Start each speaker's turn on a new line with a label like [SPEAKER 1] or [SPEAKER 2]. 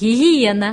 [SPEAKER 1] гигиена.